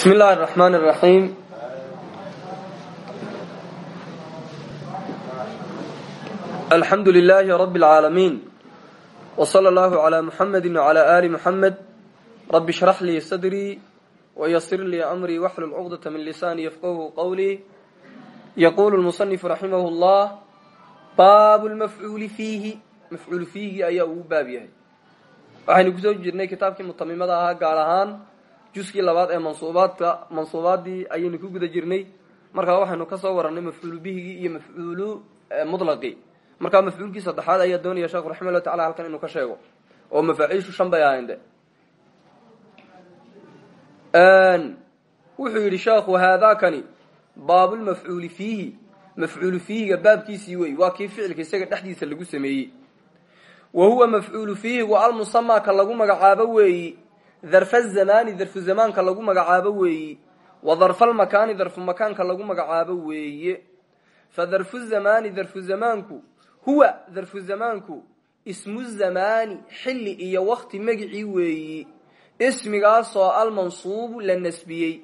بسم الله الرحمن الرحيم الحمد لله رب العالمين وصلى الله على محمد وعلى آل محمد رب اشرح لي صدري ويسر لي أمري واحلل عقدة من لساني يفقه قولي يقول المصنف رحمه الله باب المفعول فيه مفعول فيه أي أو باب يهي waxaynu kusoo jirnay kitaabkii mutamimada ahaa gaar ahaan juskii labaad ee mansuubaadka mansuubaadii ayaynu ku guda jirnay. Markaa waxaynu ka soo warannay mafcuulu bihigii iyo mafcuulu mutlaqii markaa mafcuulkii saddexaad ayaa doonaya sheekhu raxima llah tacala halkan inuu ka sheego oo mafaaciishu shan bay ahayn de. Wuxuu yidhi sheekhu haadaakani baabulmafcuuli fiihi. Mafcuulu fiihiga baabkiisii wey waa kii ficilka isaga dhexdiisa lagu sameeyey. Wa huwa mafcuulu fiihi wa almusamaa ka lagu magacaabo weeyi darfa zamaani darfu zamaanka lagu magacaabo weeyi. Wa darfalmakaani darfu makaanka lagu magacaabo weeye. Fa darfu zamaani darfu zamaanku huwa darfu zamaanku ismu zamaani xilli iyo wakti magicii weeyi. Ismigaasoo almansuubu la nasbiyey.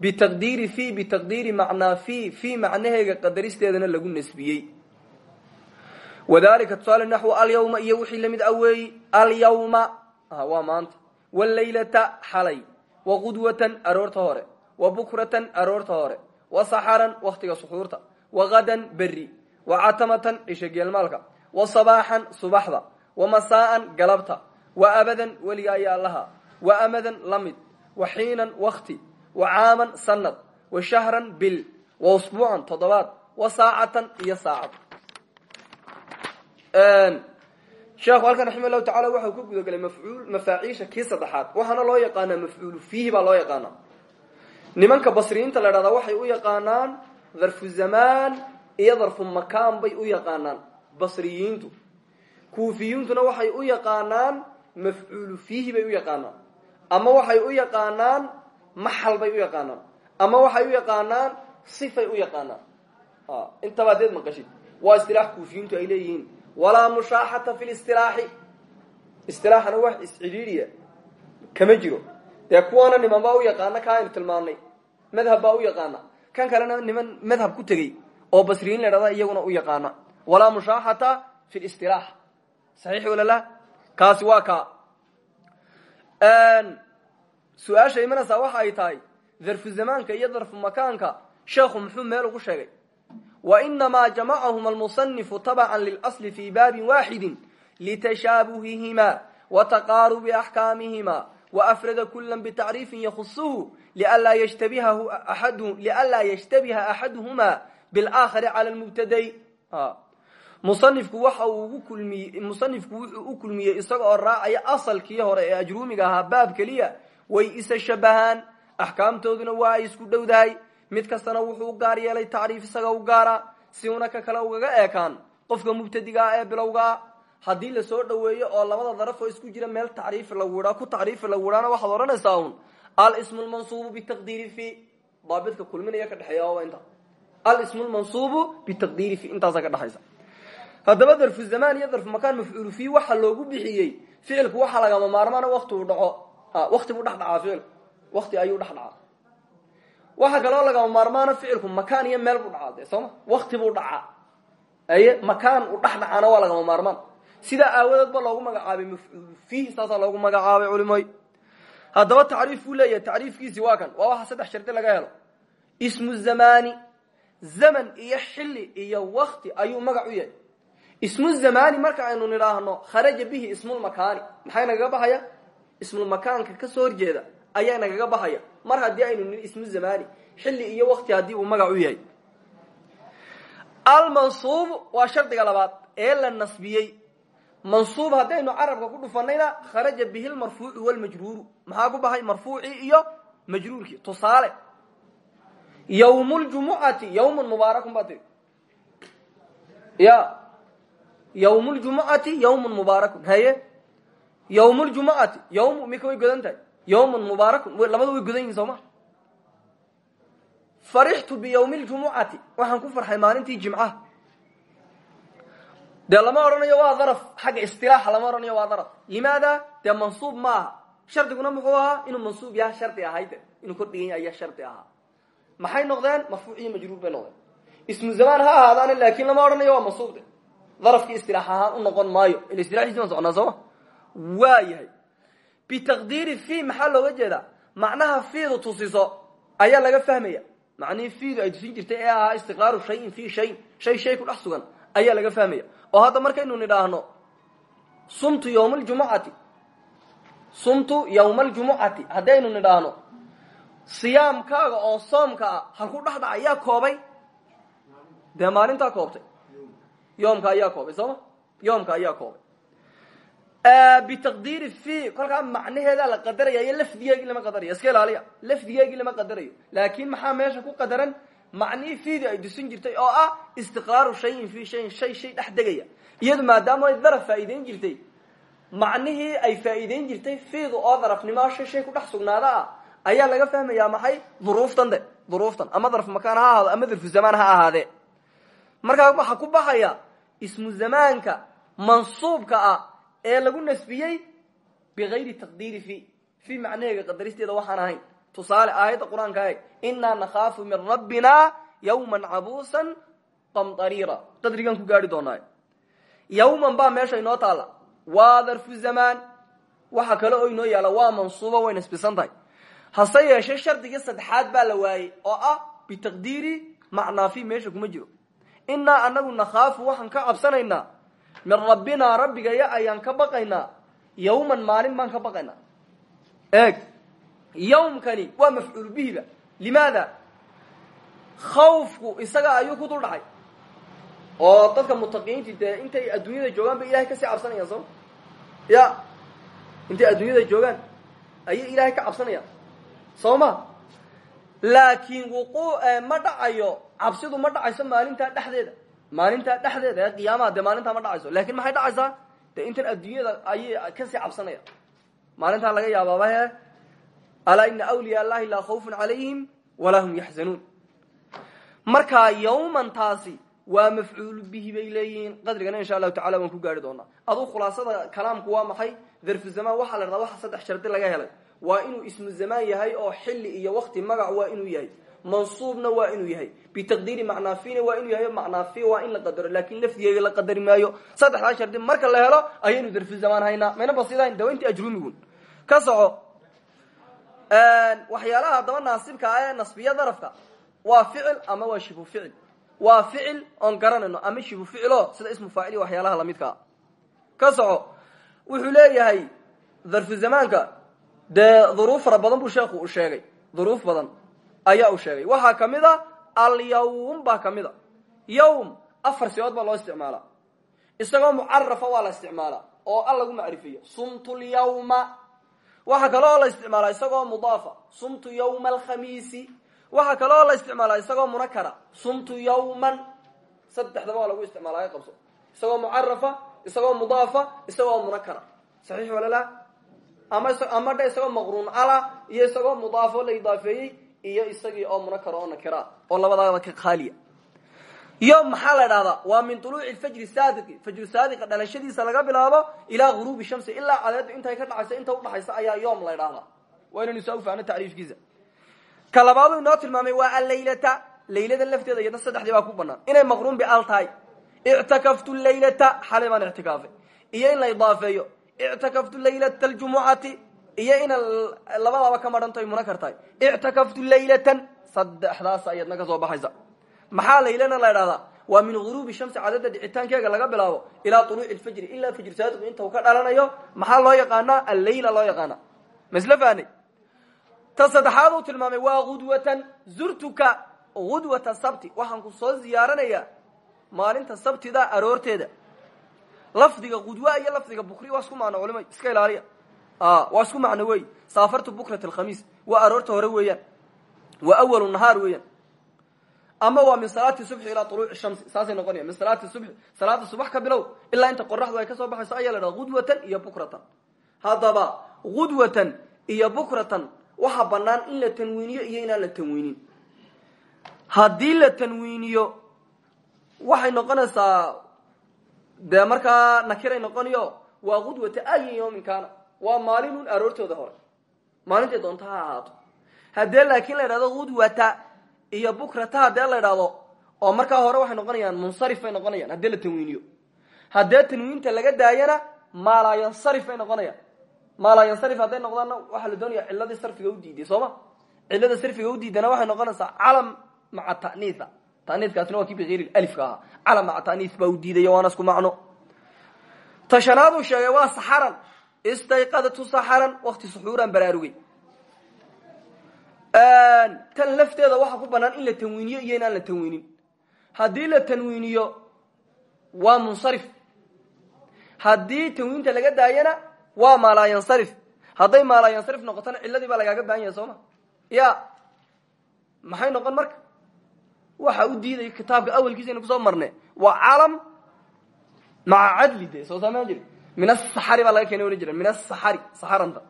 Bitaqdiiri fi bitaqdiiri macnaa fi fi macnaheega qadaristeedana lagu nasbiyey. Wadalika tusaale naxwu alyawma iyo wixii la mid a weeyi alyawma waa maanta walaylata xalay wa qudwatan aroorta hore wa bukratan aroorta hore wa saxaran waktiga suxuurta wa gadan beri wa catamatan cisho geelmaalka wa sabaaxan subaxda wa masaa'an galabta wa abadan weliga ayaa laha wa amadan la mid wa xiinan wakti wa caaman sanad wa shahran bil wa usbuucan toddobaad wa saacatan iyo saacad sheekhu halkan raxima llahu tacala waxau ka gudagelay mafcuul mafaaciisha kii saddexaad waxaana loo yaqaanaa mafcuulu fiihi baa loo yaqaanaa. Nimanka basriyiinta la dhahdaa waxay u yaqaanaan darfu zamaan iyo darfu makaan bay u yaqaanaan basriyiintu. Kuufiyiintuna waxay u yaqaanaan mafcuulu fiihi bay u yaqaanaan ama waxay u yaqaanaan maxal bay u yaqaanaan ama waxay u yaqaanaan sifay u yaqaanaan. Intaba adeed maqashid waa istilaax kuufiyiintu ay leeyihiin walaa mushaaxata fi listilaaxi istilaaxana wax iscidhiidhiya kama jiro. Dee kuwaana niman baa u yaqaana ka aynu tilmaanay madhab baa u yaqaana. Kan kalena niman madhab ku tegey oo basriyiin la dhahda iyaguna u yaqaana. Walaa mushaaxata fi listilaax saxiix walala kaasi waa kaa. Su'aasha imanaysaa waxa ay tahay darfu zamaanka iyo darfu makaanka sheekhu muxuu meel ugu sheegay wainamaa jamacahuma almusanifu tabcan lilasli fii baabin waaxidi litashaabuhihima wataqaarubi axkaamihima waafrada kula btacriifin yahusuhu lianlaa yashtabiha axaduhuma biاlaakhari cala lmubtaday musanifku waxa musanifku wuxuu u kulmiyey isaga oo raacaya asalkii hore ee ajruumiga ahaa baab keliya way isa shabahaan axkaamtooduna waa ay isku dhowdahay mid kastana wuxuu gaar yeelay tacriif isaga u gaara si una ka kale ugaga eekaan. Qofka mubtadiga ah ee bilowgaa haddii la soo dhoweeyo oo labada daraf oo isku jira meel tacriif lagu idhaa ku tacriifi lagu idhaana waxaad odhanaysaa un alismu lmansuubu bitaqdiiri fi daabidka kulminaya ka dhexeeya waa inta. Alismu lmansuubu bitaqdiiri fi intaasa ka dhexaysa. Haddaba darfu zamaan iyo darfu makaan mafcuulu fi waxa loogu bixiyey ficilku waxaa lagama maarmaana wakti dhaco. Wakti buu dhex dhacaa ficilku wakti ayuu dhex dhacaa waxaa kaloo lagama maarmaana ficilku makaan iyo meel buu dhacaa de sooma wakti buu dhacaa. Aye makaan uu dhex dhacaana waa lagama maarmaan. Sidaa aawadeed ba loogu magacaabay mafcuulu fiihi saasaa loogu magacaabay culimoy haddaba tacriif buu leeyahay tacriifkiisi waa kan. Waa saddex shardi laga helo. Ismu zamaani zaman iyo xilli iyo wakti ayuu magac u yahay. Ismu zamaani marka aynu nidhaahno kharaja bihi ismulmakaani maxay nagaga baxaya? Ismulmakaanka ka soo horjeeda ayaa nagaga baxaya mar haddii aynu nii ismu zamani xilli iyo wakti haddii uu magac u yahay. Almansuubu waa shardiga labaad ee la nasbiyey. Mansuub haddaynu carabka ku dhufanayna kharaja bihi lmarfuucu walmajruuru. Maxaa ku baxay marfuucii iyo majruurkii? Tusaale yawm ljumucati yawmun mubaarakun baa ya yawm ljumucati yawmun mubaarakun haye yawm ljumucati yawm mika way yawmun mubaarakun labada way godan yihiin soo ma farixtu biyawmi ljumucati waxaan ku farxay maalintii jimcaha dee lama odhanayo waa daraf xagga istilaaxa lama odhanayo waa daraf limaada dee mansuub ma aha shardiguna muxuu ahaa inuu mansuub yaha shardi ahayd inuu kordhigan yahay ayaa shardi ahaa maxay noqdeen marfuuc iyo majruur bay noqdeen ismu zamaan ha ahaadaane laakin lama odhanayo waa mansuubde darafkii istilaax ahaan u noqon maayo bitaqdiiri fi maxaa looga jeedaa macnaha fiidu tusiso ayaa laga fahmaya macnihii fiidu ay tusin jirtay ee ahaa istiqraaru shayin fi shayin shay shay ku dhex sugan ayaa laga fahmaya oo hadda markaynu nidhaahno sumtu yawma aljumucati sumtu yawma aljumucati haddaynu nidhaahno siyaamkaaga oo soomka ah halku dhex dhaca yaa koobay dee maalintaa koobtay yoomka ayaa koobay sooma yoomka ayaa koobay bitaqdiiri fi kolkaa macnaheedaa la qadaraya iyo lafdigeegii lama qadarayo. Iska ilaaliya. Lafdigeegii lama qadarayo. Laakin maxaa meesha ku qadaran? Macnihii fiidi ay dusin jirtay oo ah istiqraaru shayin fi shayin shay shay dhex degaya. Iyadu maadaama ay daraf faa'iideyn jirtay macnihii ay faa'iideyn jirtay fiidu oo darafnimo shay shay ku dhex sugnaada ah ayaa laga fahmayaa maxay? Duruuftan de duruuftan. Ama darf makaan ha ahaado ama darfu zamaan ha ahaadee markaa waxaa ku baxaya ismu zamaanka mansuubka ah ee lagu nasbiyey bigayri taqdiiri fi fi macnaheega qadaristeeda waxaan ahayn. Tusaale aayadda qur'aanka inaa nakhaafu min rabbina yawman cabuusan qamdariira qadrigan ku gaari doonaayo yawman baa meesha inoo taalla. Waa darfu zamaan. Waxa kale oo inoo yaalla. Waa mansuuba way nasbisan tahay. Hase yeeshee shardigii saddexaad baa la waayey oo ah bitaqdiiri macnaa fi meesha kuma jiro. Inaa anagu nakhaafu waxaan ka cabsanaynaa min rabbinaa rabbigaya ayaan ka baqaynaa. Yawman maalin baan ka baqaynaa. Eeg yawmkani waa mafcuul bihiba. Limaada? Khawfku isaga ayuu ku dul dhacay. Oo dadka mutaqiyiinti dee intay adduunyada joogaan bay ilahay ka sii cabsanayaan soo? Ya intay adduunyada joogaan ayay ilaahay ka cabsanayaan soo ma? Laakiin wuquu ma dhacayo cabsidu ma dhacayso maalintaa dhexdeeda maalintaa dhexdeeda ee qiyaamaha maalintaa ma dhacayso. Lakin maxay dhacaysaa? Dee intan adduunyada ayay ka sii cabsanaya. Maalintaa laga yaabaaba he alaa ina awliya allahi laa khawfun calayhim walaa hum yaxzanuun markaa yawman taasi waa mafcuulu bihi bay leeyihiin. Qadrigana insha allahu tacala waan ku gaari doonaa. Aduu khulaasada kalaamku waa maxay? Darfu zamaan waxaa la dhahdaa waxa saddex shardi laga helay. Waa inuu ismu zamaan yahay oo xilli iyo wakti magac waa inuu yahay mansuubna waa inuu yahay. Bitaqdiiri macnaafina waa inuu yahay macnaafi waa in la qadaro laakiin lafdigeega la qadari maayo. Saddexdaa shardi marka la helo ayaynu darfu zamaan haynaa mayna basidayn de waa intii ajrumigun ka soco waxyaalaha haddaba naasibka ah nasbiya darafka waa ficil ama waa shibu ficil? Waa ficil oon garanayno ama shibu ficilo sida ismu faacil waxyaalaha lamidkaa ka soco wuxuu leeyahay darfu zamaanka. Dee duruuf fara badan sheekhu u sheegay. Duruuf badan ayaa u sheegay. Waxaa ka mid a alyawm baa ka mid yawm afar siyood baa loo isticmaalaa isagoo mucarafa waa la isticmaalaa oo al lagu macrifiyo. Sumtu lyawma waxaa kale oo la isticmaalaa isagoo mudaafa. Sumtu yawma alkhamiisi waxaa kale oo la isticmaalaa isagoo munakara sumtu yawman. Saddexdaba waa lagu isticmaalaa qabso. Isagoo mucarafa isagoo mudaafa isagoo munakara saxiix walala ama ama isagoo maqruun cala iyo isagoo mudaafo la idaafeeyey iyo isagii oo munakara oo nakira oo labadaaba ka khaaliya iyo maxaa la dhahdaa waa min tuluuci fajri saadiqi. Fajru saadiqa dhalashadiisa laga bilaabo ilaa guruubi shamsi. Ilaa cadeedu intay ka dhacayso inta udhaxaysa ayaa yoom la dhahdaa waa inaynu soo ufahno tacriifkiisa. Ka labaadu inoo tilmaamay waa allaylata. Laylada lafteeda iyadna saddexdii baa ku banaan inay maqruun bial tahay. Ictakaftu laylata. Xalay baan ictikaafay. Iyo in la idaafeeyo. Ictakaftu laylata aljumucati iyo ina labadaaba ka madhanto ay munakar tahay ictakaftu laylatan. Saddexdaas ayadna ka soo baxaysa. Maxaa laylana la idhahdaa waa min guruubi shamsi cadada dhicitaankeega laga bilaabo ilaa tuluuci lfajri ilaa fajr saadiqu inta uu ka dhalanayo maxaa loo yaqaanaa? Alleyla loo yaqaana masla fahnay ta saddexaad uu tilmaamay waa gudwatan zurtuka gudwata sabti. Waxaan ku soo ziyaaranayaa maalinta sabtida aroorteeda. Lafdiga gudwa iyo lafdiga bukri waa isku macno culima iska ilaaliya waa isku macno wey saafartu bukrat alkhamiis. Waa aroorta hore weeyaan. Waa awalu nahaar weeyaan. Ama waa min salaati subxi ilaa tuluuci shamsi. Saasay noqonaya min salaati subxi salaada subax ka bilow ilaa inta qoraxdu ay ka soo baxayso ayaa la iyo bukratan. Haddaba gudwatan iyo bukratan waxaa banaan in la tanwiiniyo iyo inaan la tanwiinin. Haddii la tanwiiniyo waxay noqonaysaa dee markaa nakiray noqonayo waa gudwata ayin yawmin kaana waa maalinun aroortooda hore. Maalintay doonta ha ahaato. Haddee laakiin la idhahdo udwata iyo bukrata haddee la idhahdo oo markaa hore waxay noqonayaan munsarif bay noqonayaan haddii la tanwiiniyo. Haddee tanwiinta laga daayana maalaayansarif bay noqonayaan. Maalaayansarif hadday noqdaanna waxaa la doonaya ciladii sarfiga u diiday soo ma? Cilada sarfiga u diidana waxay noqonaysaa calam maca taniia taniikaasina waa kii bikayr alifka ahaa. Calam maca taniis baa u diidaya waana isku macno. Tashanaaduu sheegay waa istayqadatu saxaran wakti suxuuran baraarugay. Tan lafteeda waxaa ku banaan in la tanwiiniyo iyo inaan la tanwiinin. Haddii la tanwiiniyo waa munsarif. Haddii tanwiinta laga daayana waa maalaayansarif hadday maalaayansarif noqotona ciladii baa lagaaga baahan yahay soo ma? Ya maxay noqon marka? Waxa u diidaya kitaabka awalkiisa aynu ku soo marne waa calam maca cadli de soo min asaxari baa laga keena ohan jira min asaxari saxaranta.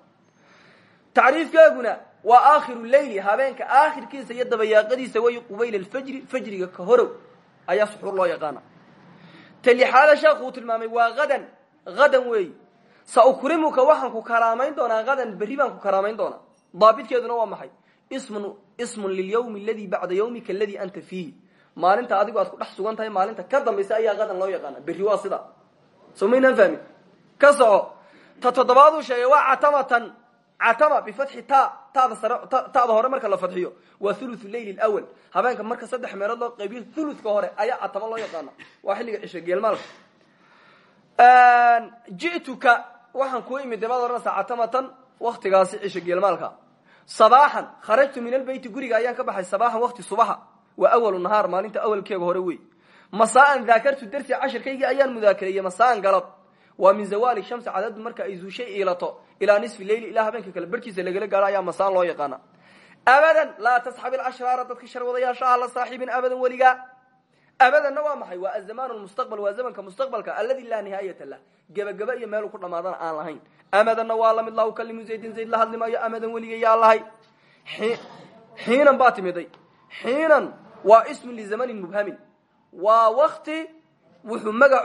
Tacriifkaaguna waa aakhiru leyli habeenka aakhirkiisa iyo dabayaaqadiisa way qubayl alfajri fajriga ka horow ayaa suxuur loo yaqaana. Ta lixaada sheekhu uu tilmaamay waa hadan hadan weeyi sa ukrimuka waxaan ku karaamayn doonaa hadan berri baan ku karaamayn doonaa. Daabitkeeduna waa maxay? Ismun ismun lilyawmi aladi bacda yawmika aladi anta fiihi maalinta adigu aad ku dhex sugan tahay maalinta ka dambaysa ayaa hadan loo yaqaana. Berri waa sida. Soo ka soco ta toddobaaduu sheegay waa catamatan catama bifatxi ta tada sare ta'da hore marka la fadxiyo waa thuluthu leyl lwal habeenka marka saddex meelood loo qaybiyo thuluthka hore ayaa catama loo yaqaana waa xilliga cisho geelmaalka ji'tuka waxaan kuu imid dabaad oranaysaa catamatan waktigaasi cisho geelmaalka sabaaxan kharajtu min albeyti guriga ayaan ka baxay sabaaxan wakti subaxa. Waa awalu nahaar maalinta awalkeega hore wey masaaan daakartu darsi cashirkaygii ayaan mudaakareeyey masaan galab waa min zawali shamsi cadadu marka ay zuushay iilato ilaa nisfi leyli ilaa habeenka kale barhkiisa lagala gaaro ayaa masaan loo yaqaana. Abadan laa tasxab ilashraara dadka sharwadayaasha ah la saaxiibin abadan weligaa abadanna waa maxay? Waa azamaan lmustaqbal waa zamanka mustaqbalka aladi laa nihaayata lah. Gebagaba iyo meelu ku dhamaadana aan lahayn. Amadanna waa la mid laa ukalimu zaydin zayd la hadli maayo amadan weliga yaa lahay. Xiinan baa timiday xiinan waa ismun lizamanin mubhamin. Waa wakti wuxuu magac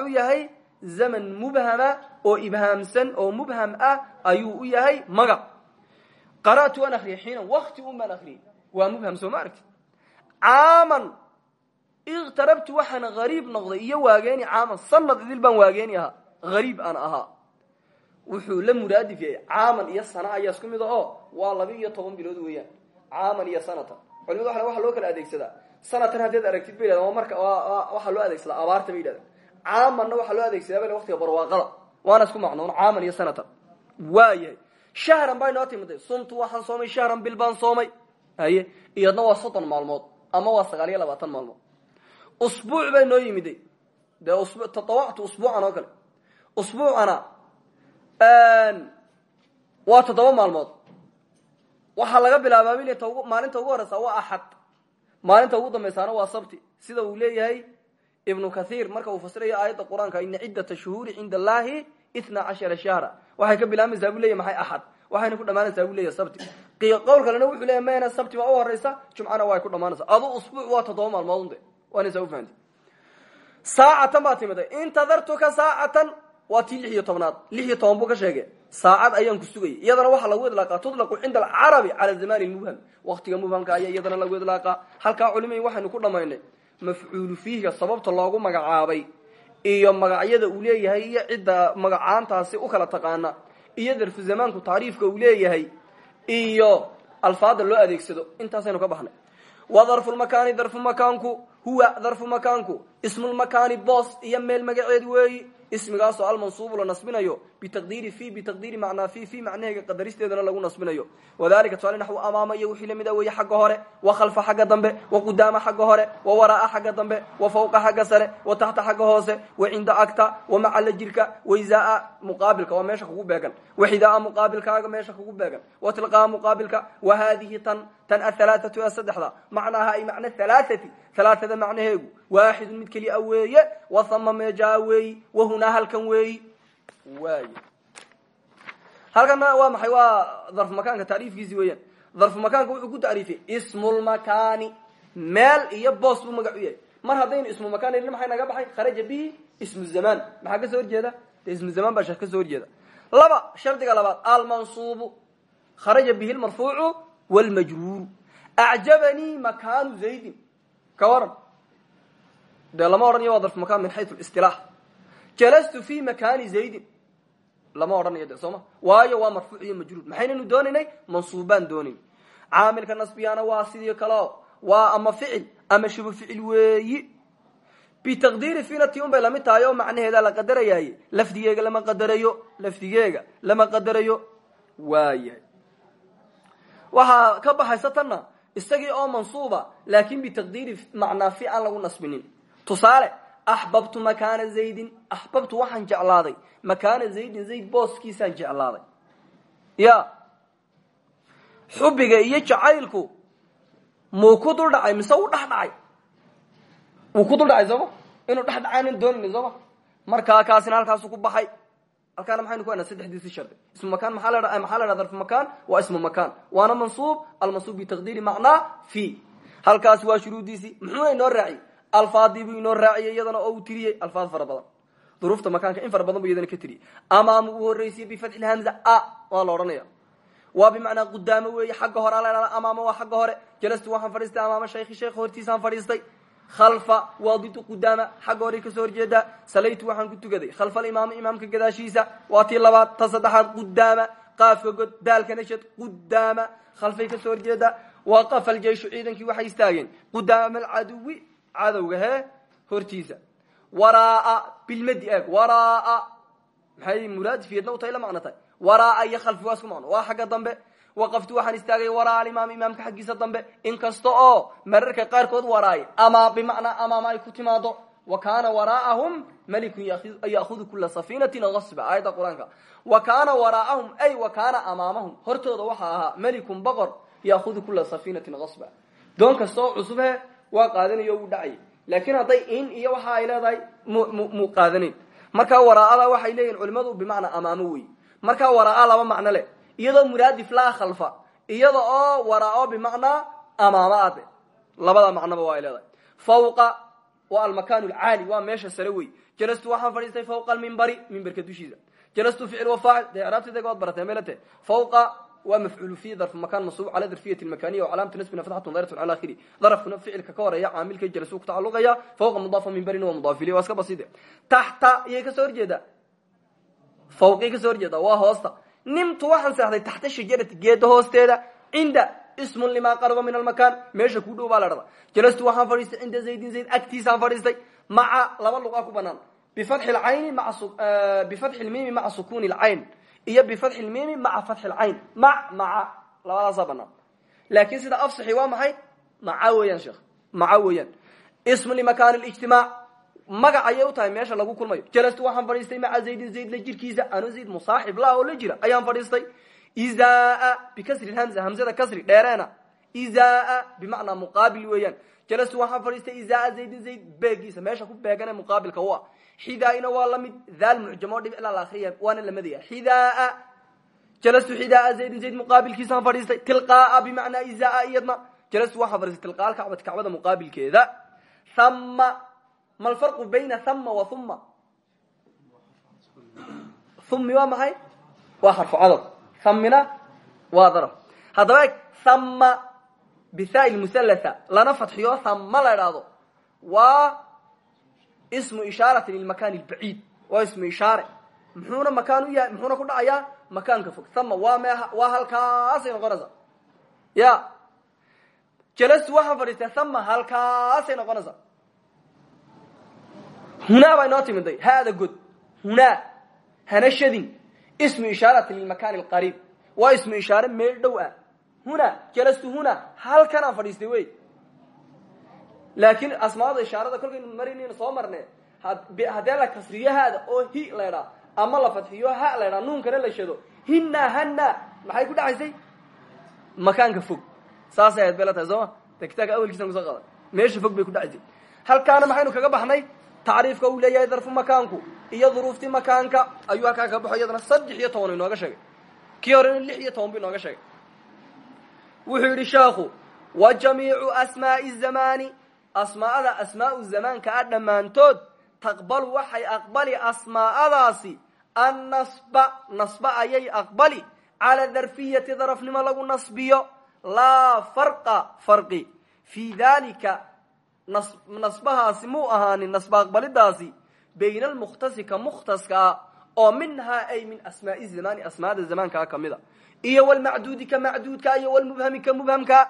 zaman mubhama oo ibhaamsan oo mubham ah ayuu u yahay magac qara'tu waan akriyay xiinan wakti un baan akriyay waa mubham soo ma aragti caaman iqtarabtu waxaan hariib noqday iyo waageeni caaman sanad idil baan waageeni ahaa. Hariib aan ahaa. Wuxuu la muraadif yahay caaman iyo sana ayaa isku mid aho waa laba iyo toban bilood weeyaan. Caaman iyo sanatan culimadu waa waxa loo kala adeegsadaa. Sanatan haddaad aragtid bay yidhahdeen marka waxaa loo adeegsadaa abaarta bay caamanna waxaa loo adeegsadaa ba waqtiga barwaaqada. Waana isku macnoon caaman iyo sanatan waayahay shahran baa inoo timiday sumtu waxaan soomay shahran bil baan soomay. Haye iyadna waa soddon maalmood ama waa sagaal iyo labaatan maalmood. Usbuuc baa inoo yimiday dee tatawactu usbuucan oo kale. Usbuucana waa toddoba maalmood. Waxaa laga bilaabaa minta maalinta ugu horeysa waa axad. Maalinta ugu dambaysaana waa sabti. Sida uu leeyahay ibnu kathiir marka uu fasirayo aayadda qur'aanka ina ciddata shuhuuri cinda allahi itna cashara shahra waxay ka bilaabaysaa buu leyahy maxay axad waxayna ku dhamaanaysaa buu leeyahy sabti qowl kalena wuxuu leeyahy mayna sabti baa u horeysa jumcana waa ku dhamaanaysaa adu usbuuc waa toddoba maalmoodunde waanaysaa ufahanta saacatan baa timiday intadartuka saacatan waa tii lix iyo tobnaad. Lix iyo toban buu ka sheegay. Saacad ayaan ku sugayay iyadana waxaa lagu idlaaqa tudlaqu cinda alcarabi cala zamani lmubham waktiga mubhamka ayaa iyadana lagu idlaaqaa halkaa culimay waxaynu ku dhamaynay mafcuulu fiihga sababta loogu magacaabay iyo magacyada uu leeyahay iyo cidda magacaantaasi u kala taqaana iyo darfu zamaanku tacriifka uu leeyahay iyo alfaada loo adeegsado. Intaasaynu ka baxnay. Wa darfulmakaani darfu makaanku huwa darfu makaanku ismulmakaani boos iyo meel magaceed weeyi ismigaasoo almansuubu la nasbinayo bitaqdiiri fi bitaqdiiri macnaa fi fi macnaheega qadaristeedana lagu nasbinayo. Wadalika tusaale naxwu amaama iyo wixii la mid a weeye xagga hore wa khalfa xagga dambe wa qudaama xagga hore wa wara'a xagga dambe wa fawqa xagga sare wa taxta xagga hoose wa cinda agta wa macalla jirka wa izaa muqaabilka waa meesha kugu beegan. Wa xidaa muqaabilkaaga meesha kugu beegan. Wa tilqaa muqaabilka wa haadihi tan tan ahalaaatu ee saddexda macnaaha ay macna halaaati halaaada macnaheegu waaxidun mid keliya weeye wa hama meejaa weeyi wahunaa halkan weeyi waay halkana waa maxay? Waa darfu makaanka tacriifkiisi weeyaan. Darfu makaanka wuxuu ku tacriifiyey ismulmakaani meel iyo boos buu magac u yahay. Mar haddaynu ismu makaan idin maxay naga baxay? Kharaja bihi ismu zamaan maxaa ka soo horjeeda? Dee ismu zamaan baa ka soo horjeeda. Laba shardiga labaad almansuubu kharaja bihi lmarfuucu wlmajruuru acjabanii makaanu zaydin ka waran dee lama odhanayo waa darf makan min xayu istilaax jalastu fi makani zaydin lama odhanayo de sooma waayo waa marfuuc iyo majruur maxaynaynu doonaynay mansuubbaan doonayn caamilka nasbiyana waa sidii kaleo waa ama ficil ama shubu ficil weeyi bitaqdiiri finati un bay la mid tahay oo macnaheeda la qadarayaaye lafdigeega lama qadarayo lafdigeega lama qadarayo waayahay waxaa ka baxaysa tanna isagii oo mansuuba laakin bitaqdiiri macnaa fi aan lagu nasbinin. Tusaale axbabtu makaana zaydin axbabtu waxaan jeclaaday. Makaana zaydin zayd booskiisaan jeclaaday. Ya xubiga iyo jacaylku muu ku dul dhacay mise u dhex dhacay wuu ku dul dhacay sooma inuu dhex dhacaanan doonayn sooma markaa kaasina halkaasu ku baxay halkaana maxaynu ku haynaa saddexdiisi shardi ismu makan maxaa la maxaa la dhaha darfu makan waa ismu makan waana mansuub almansuub bitaqdiiri macnaa fi halkaasi waa shuruudiisii muxuuna inoo raaciyey alfaadii buu inoo raaciyey iyadana oo uu tiriyey alfaad fara badan duruufta makaanka in fara badan bu iyadana ka tiriyey amaamu uu horreysiyey bifatxi lhamza a waa la odhanaya waa bimacnaa qudaamo weeye xagga hore la dhahda amaama waa xagga hore jalastu waxaan fadhiistay amaama shaykhi sheekha hortiisaan fadhiistay khalfa waa didu qudaama xagga hore ka soo horjeedaa salaytu waxaan ku tukaday. Khalfa alimaami imaamka gadaashiisa waa labaad ta saddexaad qudaama qaafka god daalka nashad qudaama khalfay ka soo horjeedaa waqafa aljeyshu ciidankii waxay istaageen qudaama alcaduwi cadowga hee hortiisa. Waraa bilmadi eeg waraa maxay muraadifiyadna u tahay la macno tahay? Khalfi waa isku waa xagga dambe waqaftu waxaan istaagay waraa alimaam imaamka xaggiisa dambe. Inkasta oo mararka qaarkood waraay. Ama bimacnaa amaama ay ku timaado. Wa kaana waraa'ahum malikun ya'hudu kula safinatin gasba aayadda qur'aanka. Wa kaana ay wa kaana amaamahum. Hortooda waxaa ahaa malikun boqor ya'hudu kula safinatin gasba doon kasta oo cusubhe waa qaadanayo wuu dhacay. Laakiin hadday in iyo waxa ay leedahay mu qaadanayn markaa waraa'ada waxay leeyihiin culimadu bimacnaa amaamo wey markaa waraa laba macno leh iyadoo muraadif laa khalfa iyada oo waraa bimacnaa amaama ade labada macnoba waa ay leedahay. Fawqa waa almakan alcaali waa meesha sare wey jalastu waxaan fadhiistay fawqa almimbari mimberka dushiisa. Jalastu ficil wafaacil dee iraabtidega waad baratee melate fawqa waa mafcuul fi darf makan mansuub cala darfiyati lmakaniya wa calaamatu nasbina fatxatun dahiratun cala akhiri darafkuna ficilka ka horreeya caamilka jalasu ku tacaluqaya fawqa mudaafa mimbarina waa mudaaf ilay waa iska baside. Taxta iyay ka soo horjeedaa fawqii ka soo horjeeda waa hoosta nimtu waxaan seexday taxta shajarati geeda hoosteeda cinda ismun limaa qaraba min almakan meesha ku dhow baa la dhada jalastu waxaan fadhiistay cinda zaydin. Zayd agtiisaan fadhiistay maca laba luqa ku banaan. Bifatxi lcayni bifatxi lmiimi maca sukuni lcayn iyo bifatxi lmiimi maca fatxi lcayn ma maca labadaasaa banaan. Laakin sida afsaxi waa maxay? Maca weeyaan sheekh. Maca weeyaan. Ismu limakan lijtimaac magac ayay u tahay meesha lagu kulmayo jalastu waxaan fadhiistay maca zaydin zayd la jirkiisa anu zayd musaaxib la oo la jira. Ayaan fadhiistay. Izaa bikasri hamza hamzada kasri dheereena. Izaa bimacnaa muqaabil weeyaan. Jalastu waxaan fadhiistay izaa zaydin zayd beegiisa. Meesha ku beegane muqaabilka u ah waa la mid daal mucjamo dhib ilaa la akriya waana lamadaya xidaa jalastu xidaa zaydin zayd muqaabilkiisaan fadhiistay. Tilqaa bimacnaa izaa iyadna. Jalastu waxaan fadhiistay tilqaa alkacbati kacbada muqaabilkeeda. Hama ma alfarqu bayna hama wa huma humi waa maxay waa xarfu cadab hamina waa daraf haddaba eg hama bithaa lmuhallatha lana fadxiyo hama la idhaahdo waa ismu ishaarati lilmakan lbaciid waa ismu ishaare muxuuna makaan u yahay muxuuna ku dhacayaa makaanka fog hama waa me waa halkaasay noqonaysaa ya jalastu waxaan fadhiistay hama halkaasay noqonaysaa hunaa baa inoo timiday haada god. Hunaa. Hana shadin ismu ishaarati lilmakan alqariib waa ismu ishaare meel dhow ah. Huna jalastu huna halkanaan fadhiistay wey. Laakiin asmaada ishaarada kolkaynu marinaynu soo marne haddee la kasriyo haada oo hi laydhaa ama la fadxiyo ha laydhaa nuunkana la shado. Hina hana maxay ku dhacaysay? Makaanka fog. Saasay ahayd bay la tahay sooma de kitaabka awelkiisan kuso qaday meesha fog bay ku dhacaysay. Halkaana maxaynu kaga baxnay tacriifka uu leeyahay darfu makaanku iyo duruuftii makaanka ayuu halkaa kaga baxo iyadana saddex inooga sheegay. Kii horena lix iyo toban inooga sheegay. Wuxuu yidhi sheekhu wa jamiicu asmaai zamani asmaa'ada asmaau zamaanka ah dhammaantood taqbalu waxay aqbali asmaa'adaasi annasba nasba ayay aqbali cala darfiyati darafnimo lagu nasbiyo laa farqa farqi fii dalika nasbahaasi muu ahaanin nasba aqbalidaasi bayna almukhtasi ka mukhtaskaa oo minhaa ay min asmaai zamani asmaada zamaankaa kamida iyo wlmacduudi ka macduudka iyo wlmubhami ka mubhamka.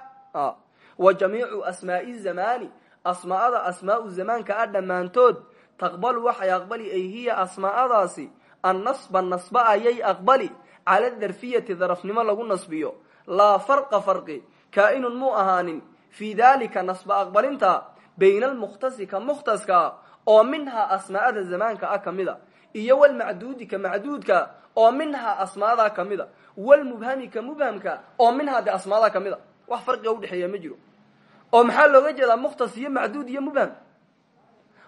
Wa jamiicu asmaai zamani asmaada asmaau zamaanka a dhammaantood taqbalu waxay aqbali ay hiya asmaa'adaasi annasba nasba ayay aqbali cala darfiyati darafnimo lagu nasbiyo. Laa farqa farqi kaa'inun muu ahaanin fii dalika nasba aqbalinta bayna almukhtasi ka mukhtaska oo minhaa asmaa'ada zamaanka ah kamida iyo walmacduudi ka macduudka oo minhaa asmaada kamida walmubhami ka mubhamka oo minhaa de asmaada kamida wax farqiga udhexeeya ma jiro. Oo maxaa looga jeedaa mukhtas iyo macduud iyo mubham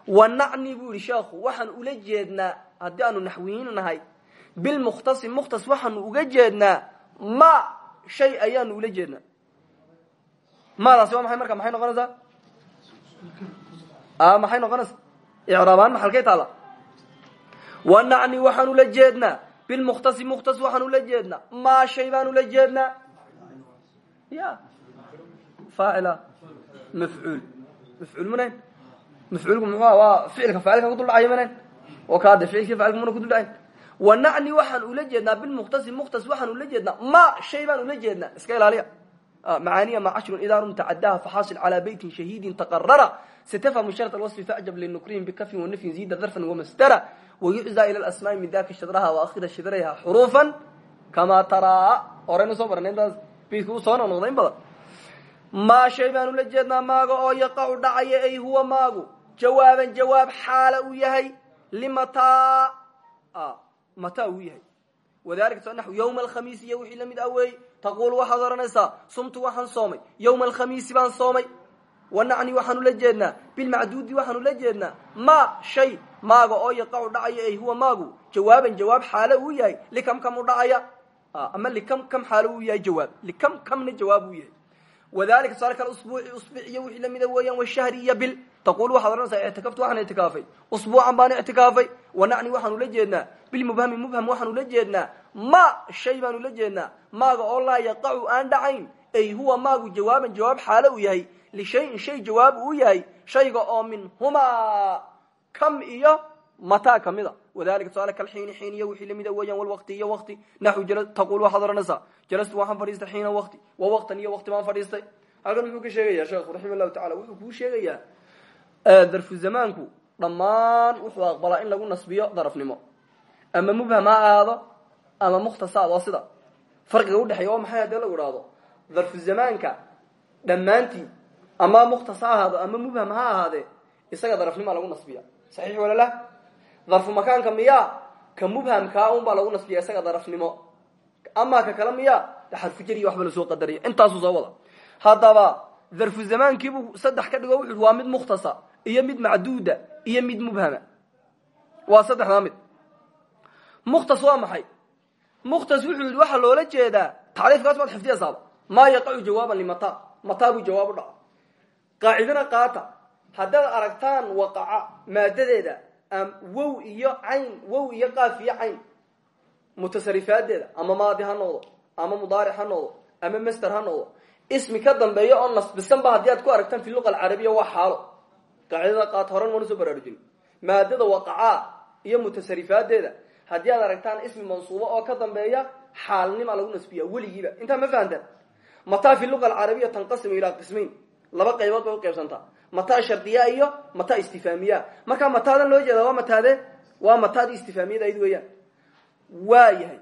wanacni buu yihi sheekhu waxaan ula jeednaa haddii aanu naxwiyiin nahay bilmukhtasi mukhtas waxaanu uga jeednaa ma shay ayaanu ula jeednaa. Maadaasi waa maay marka maxay noqonaysaa maxay noqonaysaa icraabaan maxalkay taala? Wanacni waxaan ula jeednaa. Bilmukhtasi mukhtas waxaan ula jeednaa. Maa shay baan ula jeednaa? Ya. Faacila mafcuul mafcuul manayn mafcuulku muxuu waa ficilka faacilka kuduldhacaya manayn oo kaade ficilki facilka mana kuduldhacayn wanacni waxaan ula jeednaa. Bilmukhtasi mukhtas waxaan ula jeednaa. Ma shay baan ula iska ilaaliya macaaniya ma cashrun idaa rumta caddaha faxaasil calaa beytin shahiidin taqarara satafhamu sharta lwasfi facjab linukrihim bikafin wanafyin ziida darfan wamastara wayuczaa ila alasmaa'i min daaka shadraha waakhira shadrayha xuruufan kamaa taraa horeynu soo barnay intaas beytka u soo noqnoqda in badan maa shay baanu la jeednaa maaga oo yaqacu dhacaya ay huwa maagu jawaaban jawaab xaala uu yahay limataa mataa uu yahay wadalika naxu yowma alkhamiis iyo wixii la mid ah weey taquul waxaad odhanaysaa sumtu waxaan soomay يوم الخميس baan soomay wanacni waxaan ula jeednaa bilmacduudi waxaan ula jeednaa ma shay maaga oo yaqacu dhacaya ey huwa maagu jawaaban jawaab xaalo uu yahay likam kam u dhacaya ama likam kam xaalo uu yahay jawaab likam kamna jawaab uu yahay wadalika tusaale kale usbuuci taqul waxaad odhanaysaa ictikaftu waxaan ictikaafay usbuucan baan ictikaafay wanacni waxaanu la jeednaa bilmubhami mubham waxaanu la jeednaa ma shay baanu la jeednaa maaga oo laa yaqacu aan dhacayn ay huwa maagu jawaaban jawaab xaalo uu yahay lishayin shay jawaab uu yahay shayga oo minhumaa kam iyo mataa kamida wadalika tusaale kalxiini xiin iyo wixii lamida weeyaan walwaqti iyo waqti naxu taqul waxaad odhanaysaa jalastu waxaan fadhiistay xiina waqti wa waqtan iyo waqti baan fadhiistay halkan wuxuu ka sheegaya sheekhu raxima llahu tacala wuxuu kuu sheegayaa darfu zamaanku dhammaan wuxuu aqbalaa in lagu nasbiyo darafnimo. Ama mubham ha ahaado ama mukhtasaad oo sida. Farqiga udhexeeya oo maxay hadee lagu idhaahdo? Darfu zamaanka dhammaantii ama mukhtas ha ahaado ama mubham ha ahaadee isaga darafnimaa lagu nasbiya saxiix walala darfu makaanka miya ka mubhamkaa un baa lagu nasbiya isaga darafnimo. Ama ka kale miya xarfu jariy waxba la soo qadaraya intaasuu soo wada. Haddaba darfu zamaankiibuu saddex ka dhigo wuxu waa mid mukhtasa iyo mid macduuda iyo mid mubhama. Waa saddexdaa mid. Mukhtas waa maxay? Mukhtas wuxuu yidhi loola jeedaa tacriifkaas maad xifdiyaysaaba maa yaqacu jawaaban limata mataa buu jawaab u dhaca. Qaacidana qaata. Haddaad aragtaan waqaca maadadeeda wow iyo cayn wow iyo qaaf iyo cayn mutasarifaadeeda ama maadi ha ama mudaaric ha ama master ha ismi ka dambeeya oo nasbisanba haddii ku aragtaan fi luqa alcarabiya waa xaalo qaacidada qaata horan mana soo baraarujin maadada waqacaa iyo mutasarifaadeeda haddii aad aragtaan ismi mansuubo oo ka dambeeya xaalnima lagu nasbiya weligiiba. Intaa ma fahantaan? Mataa fi luqa alcarabiya tanqasimu ilaa qismayn laba qaybood bay uqaybsantaa mataa shardiya iyo mataa istifaamiya. Markaa mataadan loo jeeda waa mataade? Waa mataadii istifaamiyada ayd weeyaan. Waa yahay.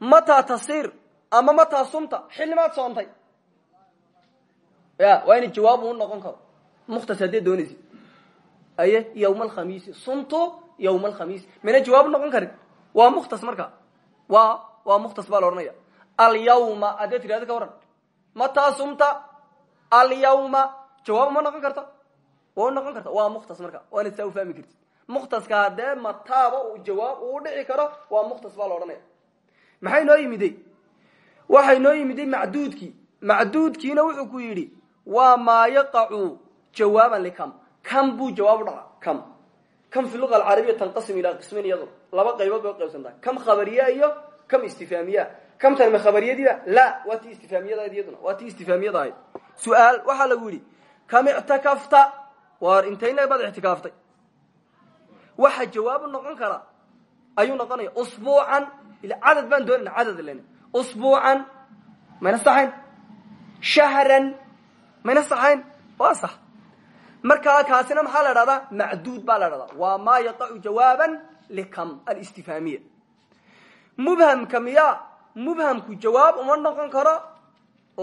Mataa tasir ama mataa sumta xillimaad soontay. Ya waa ina noqon karo. Mukhtas haddee aye yawma alkhamiisi sumtu yawma alkhamiisi mina jawaab noqon karin. Waa mukhtas marka. Waa waa mukhtas baa la odhanaya alyawma haddee tirahda ka waran mataa sumta alyawma jawaab ma noqon karta? Wa noqon karta. Waa mukhtas marka. Waa inaad saa ufahmi kartid. Mukhtaska haddee mataaba jawaab uu dhici karo waa mukhtas baa la maxay noo yimiday? Waxay noo yimiday macduudkii. Macduudkiina wuxuu ku yidhi waa maa yaqacu jawaaban likam kam buu jawaab u dhaca kam. Kam fi luqa alcarabiya tanqasim ilaa qismayn iyado laba qaybood bay uqaybsantaha kam khabariya iyo kam istifaamiya kamtani ma khabariyadiiba? La waa tii istifaamiyadahayd iyaduna. Waa tii istifaamiyada ahayd su'aal waxaa lagu yidhi kam ictakafta? War intayna baad ictikaaftay. Waxa jawaabu noqon kara ayuu noqonaya usbuucan cadad baan doonayna cadad len usbuucan mayna saxayn. Shahran mayna saxayn. Waa sax markaa kaasina maxaa la dhahdaa macduud baa la dhahdaa waa maa yaqacu jawaaban likam alistifaamiya mubhamka miya mubhamku jawaab uma noqon karo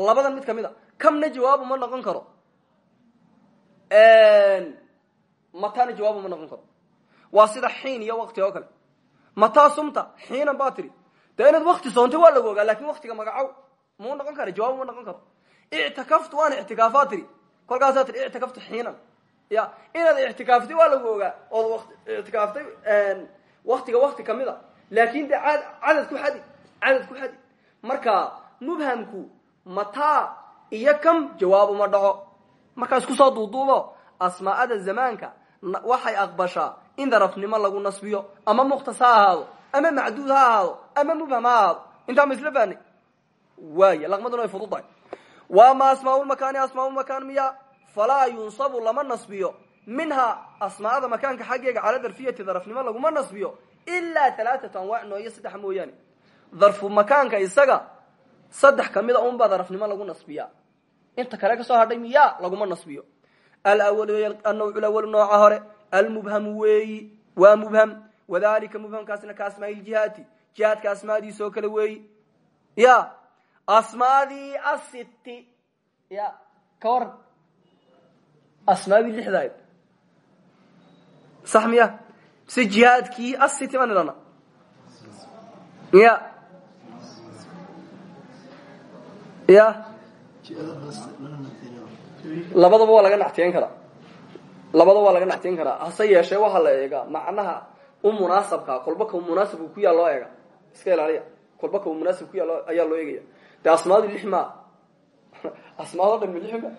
labadan mid ka mid kamna jawaab uma noqon karo. Matana jawaab uma noqon karo. Waa sida xiin iyo wakti oo kale. Mataa sumta xiinan baa tiri. Dee inaad waa lagu ogaa laakiin waktiga magacow mau noqon kara jawaab uma noqon karo. Ictikaftu waana ictikaafa tiri. Kolkaasaa ictikaftu xiinan ya inaad ictikaaftay waa lagu ogaa. Ood ictikaaftay waktiga wakti ka mid a laakin de cadad ku xadi cadad ku xadi. Marka mubhamku mataa iyo kam jawaab uma dhaco. Markaa isku soo duuduubo asmaa'ada zamaanka waxay aqbashaa in darafnimo lagu nasbiyo ama mukhtas ha ahaado ama macduud ha ahaado ama mubham ha ahaado. Intaa ma isla fahnay waay laqmaduna way fududahay. Miya falaa yunsabu lama nasbiyo minhaa asmaa'ada makaanka xaggeega cala darfiyati darafnimo laguma nasbiyo ilaa alaaatu anwaac nooyo saddex mooyaane. Darfu makaanka isaga saddex kamida unbaa darafnimo lagu nasbiya inta kale ka soo hadhay miya laguma nasbiyo. Alawal lawal nooca hore almubhamu weeyi waa mubham. Wadalika mubhamkaasna ka asmaai ljihaati jihaadka asmaadiisa oo kale weeyi. Ya asmaadii asiti ya ka waran asmaadii lixdayd sax miya mise jihaadkii asiti baan idhana ya ya labadaba waa laga nactiyen karaa labadaba waa laga nactiyen karaa hase yeeshee waxaa la eegaa macnaha u munaasabkaa kolba ka munaasabka ku yaa loo eega iska ilaaliya kolba ka munaasab ku yaal ayaa loo eegaya de asmaadu lix ma asmaado dhan ma lix ma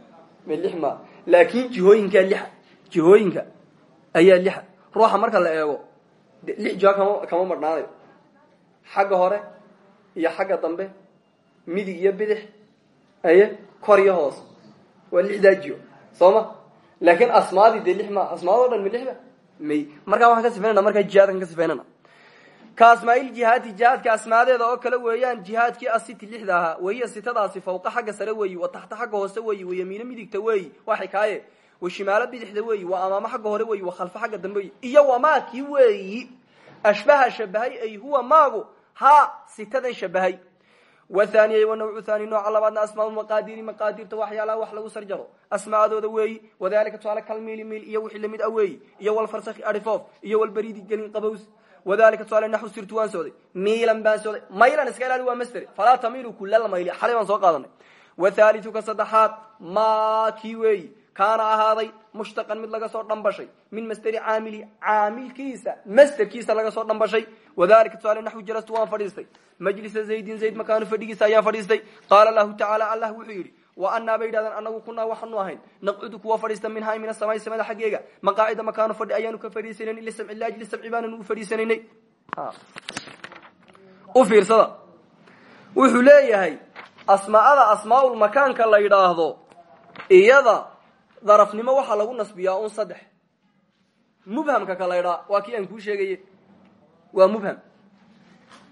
ma lix ma laakin jihooyinkaa lixa jihooyinka ayaa lixa ruuxa marka la eego lix jiho kama kama marhnaanayo xagga hore iyo xagga dambe midig iyo bidix aye kor iyo hoos. Waa lixdaa jiho soo ma? Laakin asmaadii dee lix ma asmaado dhan ma lix ma may. Markaa waxaan ka sifaynana markaa jihaadkan ka sifaynana ka asmaail jihaati jihaadka asmaadeeda oo kale weeyaan jihaadkii asiti lixda ahaa wahiya sitadaasi fawqa xagga sare weeyi wa taxta xagga hoose weeyi wa yamiino midigta weeyi waa xikaaye wa shimaalo bidixda weeyi wa amaamo xagga hore weeyi wa khalfo xagga dambe weyi iyo wamaakii weeyi ashbaha shabahay ay huwa maagu ha sitadan shabahay. Wathaniya wanawcu thani nooca labaadna asmaa maqaadiri maqaadirta waxyaalaha wax lagu sarjaro asmaadooda weeyi wadalika tusaale kalmiili miil iyo wixii la mid a weeyi iyo walfarsaki arifoof iyo walbariidi gelin qabows wadalika tusaale naxu sirtu waan sooday miilan baan sooday maylan iska ilaali waa master falaa tamiilu kulal mayli xalay baan soo qaadanay wathalitu ka saddexaad maa kii weeyi kaana ahaaday mushtaqan mid laga soo dhambashay min masteri caamili caamilkiisa masterkiisa laga soo dhambashay wadalika tusaale naxu jalastu waan fadhiistay majlisa zaydin zayd makaanu fadhigiisa ayaan fadhiistay qaala lahu tacaala allah wuxuu yidhi wa anaa bay yidhahdeen anagu kunaa waxaanu ahayn. Naqcudu kuwa fadhiista minhaa min asamaai samada xaggeega. Maqaacida makaanu fadhi ayaanu ka fadhiisanayn liajli samci baananu u fadhiisanaynay u fiirsada. Wuxuu leeyahay asmaa'ada asmaaul makaanka la yidhaahdo iyada darafnimo waxaa lagu nasbiyaa un saddex. Mubhamka ka la ydhaa waa kii aan kuu sheegaye waa mubham.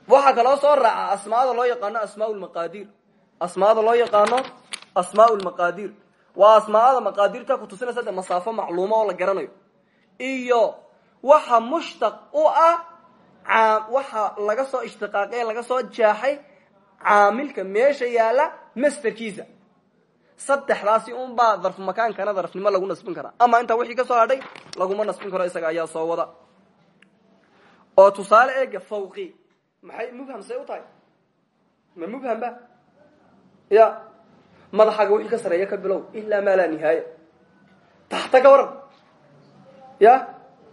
Waxaa kaloo soo raaca asmaada loo yaqaano asmaa lmaqaadir asmaada loo yaqaano asmaa lmaqaadir waa asmaada maqaadirta kutusinaysa de masaafo macluuma oo la garanayo. Iyo waxa mushtaq u ah waxa laga soo ishtiqaaqe laga soo jeexay caamilka meesha yaalla masterkiisa saddexdaasi un baa darfu makaankana darafnimo lagu nasbin karaa. Ama intaa wixii ka soo hadhay laguma nasbin karo isaga ayaa soo wada. Oo tusaale eega fawqi. Maxay mubham u tahay? Ma mubham ya madaxaaga wixii ka sareeya ka bilow ilaa maa laa nihaaya taxta ka waran. Ya?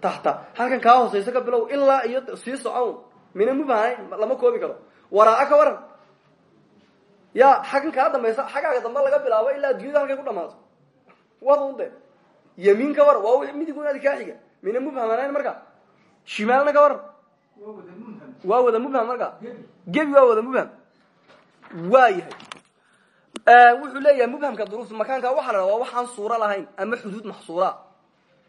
Taxta. Halkan kaa hooseyso ka bilow ilaa iyo sii socown mina mubham lama koobi karo. Waraa ka waran. Ya xaggan kaa dambaysa xaggaaga dambe laga bilaabo ilaa addunyada halkay ku dhamaato wadun de yamiin ka waran. Waa midignaadi kaa xiga. Mina mubhamanayn marka? Shimaalna ka waran. Waa wada mubham marka? Gebi. Waa wada mubham waa yahay wuxuu leeyahay mubhamka duruufta makaanka waxa la waa waxaan suuro lahayn ama xuduud maxsuura.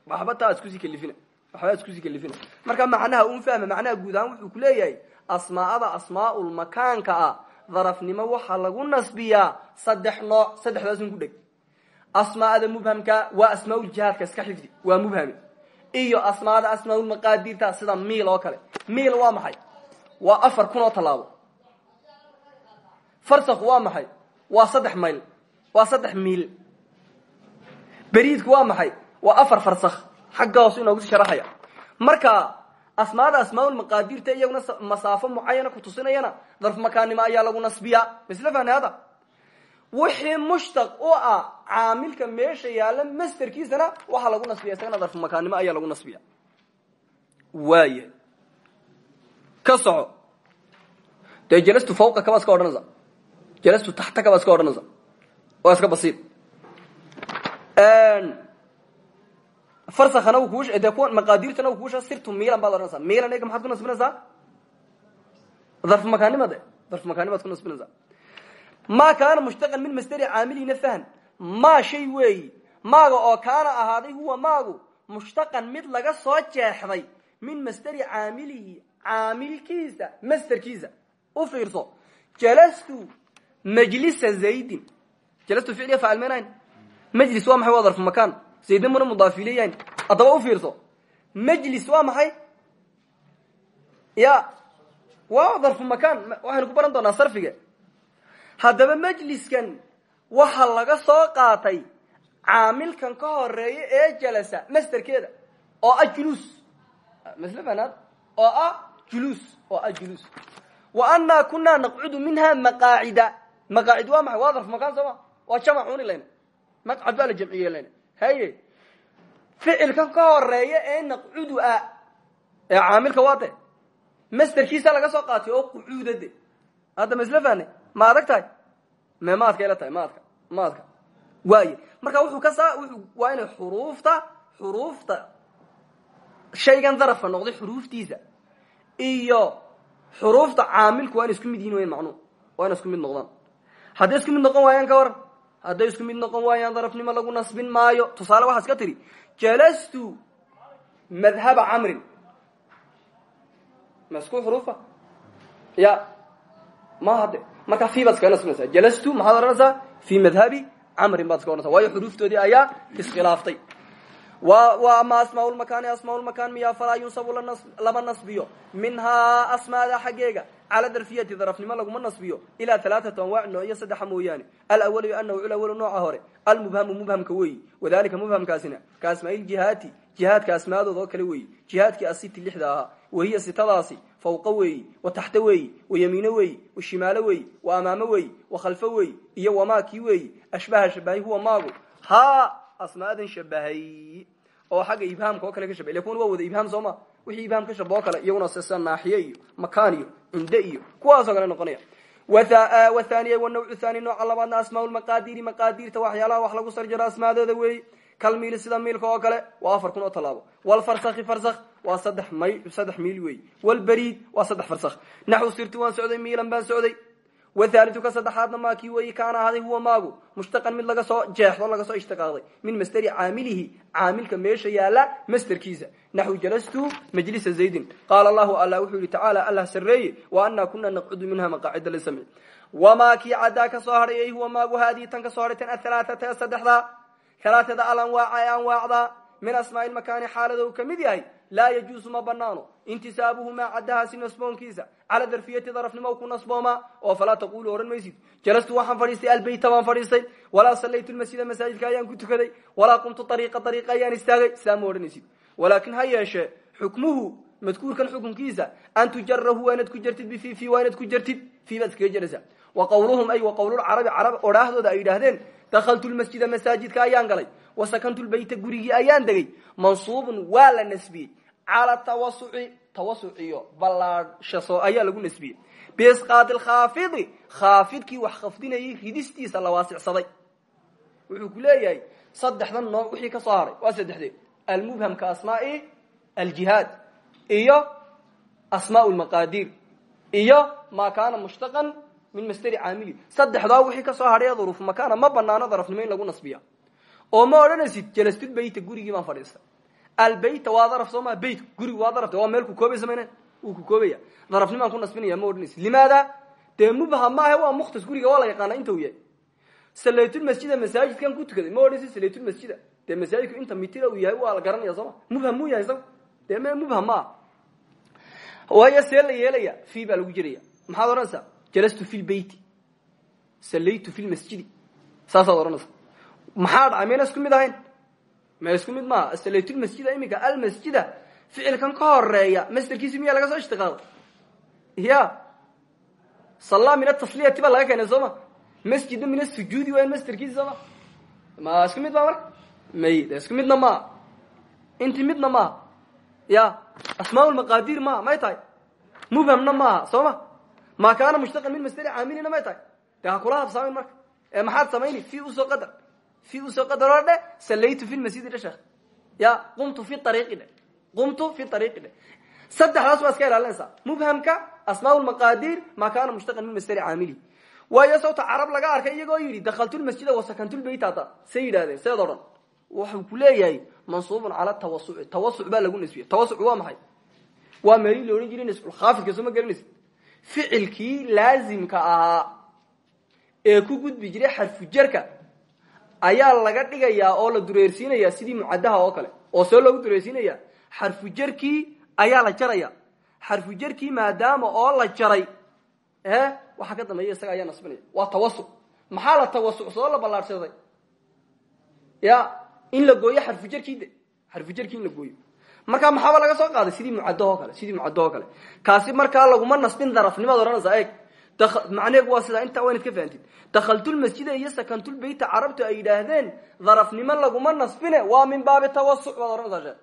Waxba taa iskusii kalifina waxba iskusii kalifina. Marka macnaha un fahma macnaha guud ahaan wuxuu ku leeyahay asmaa'ada asmaaul makaanka ah darafnimo waxaa lagu nasbiyaa saddex nooc saddexdaasun ku dheg. Asmaada mubhamka waa asmaauljihaadka iska xifdi waa mubhami. Iyo asmaada asmaaulmaqaadirta sida miil oo kale. Miil waa maxay? Waa afar kun oo tallaabo. Farsak waa maxay waa saddex mayl. Waa saddex miil. Beriidku waa maxay? Waa afar farsak xagga hoos inoogu sharaxaya marka asmaada asmaaulmaqaadirta iyaguna masaafo mucayana kutusinayana darf makaannimo ayaa lagu nasbiyaa. Masla fahna hada wixii mushtaq u ah caamilka meesha yaalla masterkiisana waxaa lagu nasbiya isagana darf makaannimo ayaa lagu nasbiya waaya ka soco. Dee jalastu fawqa kabaa iska odhanaysa jalastu taxta kabaa iska odhanaysa waa iska basiid farsakana u kuush dee kuwa maqaadirtana u kuusha sirtu miilan baad odhanaysaa miilan ega maxaad ku nasbinaysaa darf makaanimade darf makaanimaad ku nasbinaysaa ma kaana mushtaqan min masderi caamilina fahm maa shay weeyi maaga oo kaana ahaaday huwa maagu mushtaqan mid laga soo jeexday min masderi caamilihi caamilkiisa masderkiisa u fiirso jalastu majlisa zaydin jalastu ficliya faacil meenayn majlis waa maxay waa darfu makaan zaydin muna mudaafileyahin haddaba u fiirso majlis waa maxay ya waa darfu makaan waxaynu ku baran doonaa sarfiga haddaba majliskan waxa laga soo qaatay caamilkan ka horreeya ee jalasa masterkeeda oo ah julus masle fanaad oo ah julus oo ah julus wa annaa kunaa naqcudu minha maqaacida maqaacid waa maxay? Waa darf makaan sooma waa jamacuni layna. Maqcad baa la jamciye layna. Haye ficilkan ka horreeya ee naqcudu ah ee caamilka waa de masterkiisa laga soo qaatay oo qucuuda de. Hadda masle fane ma adag tahay? Me maadka ila tahay maadka maadka waay marka wuxuu ka saa waa inay xuruufta xuruufta shaygan darafka noqday xuruuftiisa. Iyo xuruufta caamilku waa inay isku mid yihiin wayn macnuu waa inay isku mid noqdaan hadday isku mid noqon waayaan ka waran hadday isku mid noqon waayaan darafnimo lagu nasbin maayo? Tusaale waxaa iska tiri jalastu madhaba camrin. Ma isku xuruufa? Ya ma hadde. Markaa fi baad iskaga nasbinaysaa. Jalastu maxaad odhanaysaa fi madhabi camrin baad iska odhanaysa waayo xuruuftoodii ayaa iskhilaaftay wa ama asmaa lmakaani asmaa lmakaan miya falaa yunsabu lama nasbiyo. Minhaa asmaada xaggeega cala darfiyati darafnimo laguma nasbiyo. Ilaa alaaata anwaac noocyo saddexa mooyaane. Alawalu anawcu lawalu nooca hore. Almubhamu mubhamka weeyi. Wadalika mubhamkaasina. Ka asmaailjihaati jihaadka asmaadooda oo kale weeyi. Jihaadkii asiti lixda ahaa wahiya sitadaasi fawqa weeyi wa taxta weeyi wa yamiino weeyi wa shimaalo weeyi wa amaamo weeyi wa weeyi iyo wamaakii weeyi. Ashbaha shabahay huwa maagu. Ha asmaadan shabahay oo xagga ibhaamka oo kale ka shabay laakiin waa wada ibhaam soo ma? Wixii ibhaam ka shaba oo kale iyaguna sisa naaxiye iyo makaan iyo cinde iyo kuwaasoo kale noqonaya. Wathaniya wanawcu thani nooca labaadna asmaa lmaqaadiri maqaadirta waxyaalaha wax lagu sarjaro asmaadooda weeyi kalmiili sida miilka oo kale waa afar kun oo tallaabo. Walfarsaki farsakh waa saddex miil weeyi walberiid waa saddex farsakh. Naxu sirti waan socday miilan baan socday wthaliu ka saddexaadna maa kii weyi kaana ahaaday huwa maagu mushtaqan mid laga soo jeexdo laga soo ishtiqaaqday min masteri caamilihi caamilka meesha yaalla masterkiisa naxu jalastu majlisa zaydin qaala allahu alla wuxuu yihi tacaala allah sareeye wa anaa kuna naqcudu minha maqaacida lisamci wamaa kii caddaa ka soo huwa maagu haadihi tan ka soo hadhay tan ahalaaata halaatada alanwaaca ee anwaacda min asmaai makaani xaalada uu ka laa yajuusu ma banaano intisaabuhu maa caddahaasi nasboonkiisa cala darfiyati darafnimo ku nasbooma oo falaa taqulu odhan maysid jalastu waxaan fadhiistay albeyta baan fadhiistay walaa sallaytu lmasjida masaajidka ayaan ku tukaday walaa qumtu ariiqa ariiqa ayaan istaagay sidaa ma odhanaysid walaakin ha yeeshee xukmuhu madkuurkan xukunkiisa an tujarahu waa inaad ku jartid bififi waa inaad ku jartid fi baad iskaga jaraysaa wa qawluhum ay wa qawlulcarabi carab odhaahdooda ay yidhaahdeen wa sakantu lbeyta gurigii ayaan degay. Mansuubun waa la nasbiyey. Cala tawasuci tawasuciyo ballaadhshaso ayaa lagu nasbiyey. Biisqaadi lkhaafidi khaafidkii wax khafdinayay ridistiisa la waasicsaday. Wuxuu ku leeyahay saddexdan nooc wixii ka soo haray. Waa saddexdeed almubham ka asmaai aljihaad iyo asmaa lmaqaadir iyo maa kaana mushtaqan min masteri caamili. Saddexdaa wixii ka soo hadhay duruuf makaana ma banaano darafnimo in lagu nasbiya oo ma odhanaysid jalastid beyta gurigii baan fadhiistay. Albeyta waa daraf soo maa beyt gurigu waa darafta waa meel ku koobaysa mayna wuu ku koobaya. Darafnimaan ku nasbinaya ma odhanaysid limaada dee mubham maahe waa mukhtas guriga waa la yaqaana inta uu yahay. Salaytulmasjida masaajidkan ku tukaday ma odhanaysid salaytulmasjida dee masaajidku inta mitira uu yahay waa la garanaya sooma mubham muu yahay isaga dee m mubham ma? Ah waayo see la yeelaya fi baa lagu jiraya maxaad odhanaysaa? Jalastu fi lbeyti salaytu fi lmasjidi saasaad odhanaysa maxaa dhacay mayna isku mid ahayn. Ma isku mid maaha salaytulmasjida iminka almasjida ficilkan ka horreeya masderkiisi miyaa laga soo ishtiqaaqay ya salla min atasliyati baa laga keenay soo ma? Masjida min asujuudi waa masderkiisi sooma ma? Isku mid maa marka? May de isku midna maaha inti midna maaha ya asmaa lmaqadir maaha may tahay. Mubhamna maaha soo ma? Ma kaana mushtaqan min masderi caamilina may tahay. De ha kula habsaamin marka. Ee maxaad samayni fi u soo qadar fi u soo qadar oo dhe salaytu fi lmasjidi dhe sheekh ya qumtu fi ariiqi dhe qumtu fi ariiqi dhe saddexdaas waa iska ilaalinaysaa mubhamka asmaa lmaqadir ma kaana mushtaqan min masderi caamili waayo sawta carab laga arkay iyagoo yidhi dakaltulmasjida wasakantulbeyt hadda say yidhahdeen seed o dhan wuxuu ku leeyahay mansuubun cala tawasuci tawasuc baa lagu nasbiye tawasuc waa maxay waa meelii la odhan jiray nasculkhaafidka soo ma garanaysa ficilkii laazimka ahaa ee ku gudbi jiray xarfujarka ayaa laga dhigayaa oo la dureersiinaya sidii mucadaha oo kale oo see loogu dureersiinaya xarfujarkii ayaa la jaraya. Xarfujarkii maadaama oo la jaray e waxaa ka dambeeya isaga ayaa nasbinaya waa tawasuc maxaa la tawasuc soo la ballaadhsaday ya in la gooyo xarfujarkii de. Xarfujarkii in la gooyo. Markaa maxaaba laga soo qaaday? Sidii mucadahoo kale sidii mucadahoo kale. Kaasi markaa laguma nasbin darafnimaad odhanaysaa eeg macneegu waa sidaa intaa waynad ka fahamtid. Dakhaltulmasjida iyo sakantulbeyta carabtu ay yidhaahdeen darafnimo laguma nasbine waa min baabi tawasuc baad odhanaysaa sheekh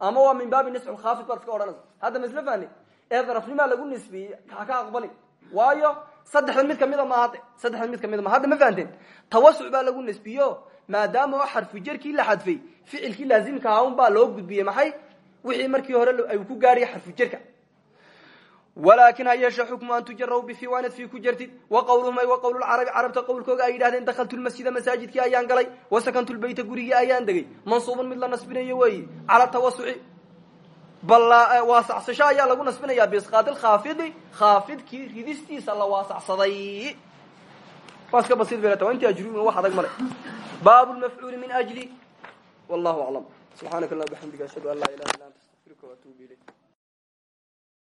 ama waa min baabi nasculkhaafid baad iska odhanaysa hadda ma isla fahni ee darafnimaa lagu nisbiyey ha ka aqbalin. Waayo saddexda mid kamida maaha de saddexda mid kamida ma hadda ma fahanteen tawasuc baa lagu nasbiyo maadaama oo xarfujarkii la xadfay ficilkii laazimka ahaa un baa loo gudbiyey maxay? Wixii markii hore ay ku gaariya xarfujarka walakin ha yeeshe xukmu an tujaraw bifi waa inaad fi ku jartid wa qawluhum ay wa qawlulcarabi carabta qowlkooga ay yidhahdeen dakhaltu lmasjida masaajidkii ayaan galay wasakantu lbeyta gurigii ayaan degay mansuubun mid la nasbinayo weeyi cala tawasuci waasacsasho ayaa lagu nasbinaya bisqaadi lkhaafidi khaafidkii ridistiisa la waasacsaday waa iska basiid belata waa intii ajrumin wax adag male baabu lmafcuuli min ajli wallahu aclam subxaanaka allah bxamdiga ashhadu an laa ilaha illa anta astaqfiruka waatuubu ilayk